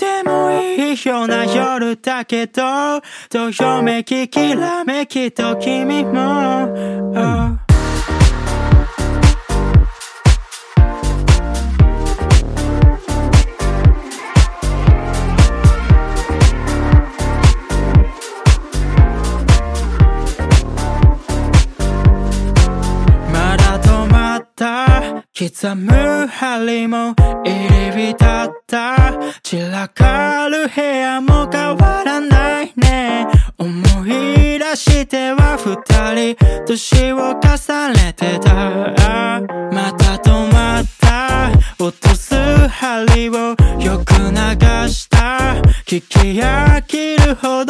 てもいいような夜だけどどよめききらめきと君も、oh 刻む針も入り浸った。散らかる部屋も変わらないね。思い出しては二人年を重ねてた。また止まった。落とす針をよく流した。聞き飽きるほど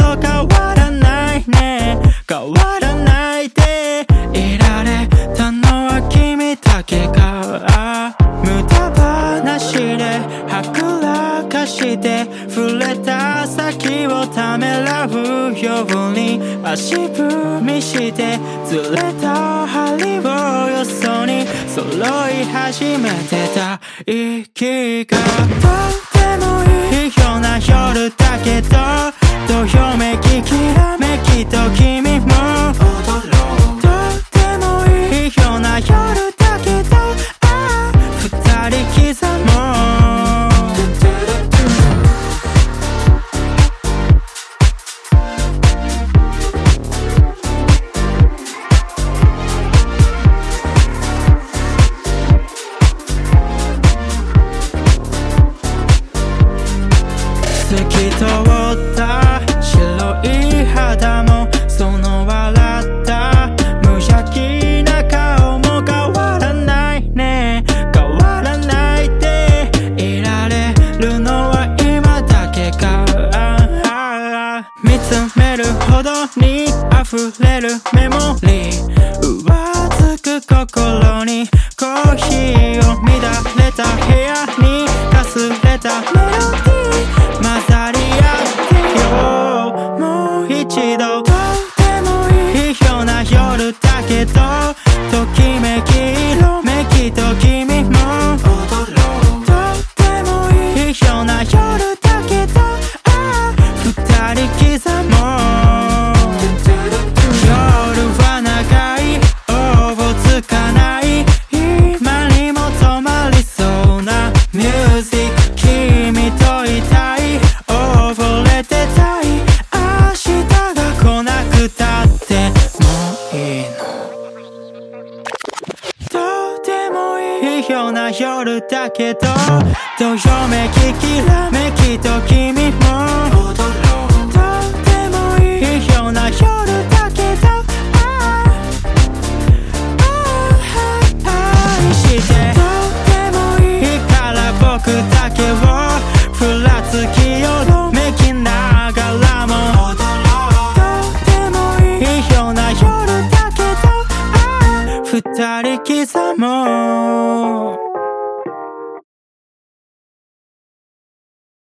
はくらかして触れた先をためらうように足踏みしてずれた針をよそに揃い始めてた。息がとってもいい。ような夜だけど土曜透き通った白い肌もその笑った無邪気な顔も変わらないね。変わらないでいられるのは今だけか。見つめるほどに溢れるメモリー。上つく心にコーヒーを乱れた一度とってもいい。ような夜だけどときめき色夜だけどどよめききらめきと君も踊ろうとてもいい。ような夜だけどああ愛してとってもいいから僕だけをふらつきよめきながらも踊ろうとてもいいような夜だけどああ二人刻もう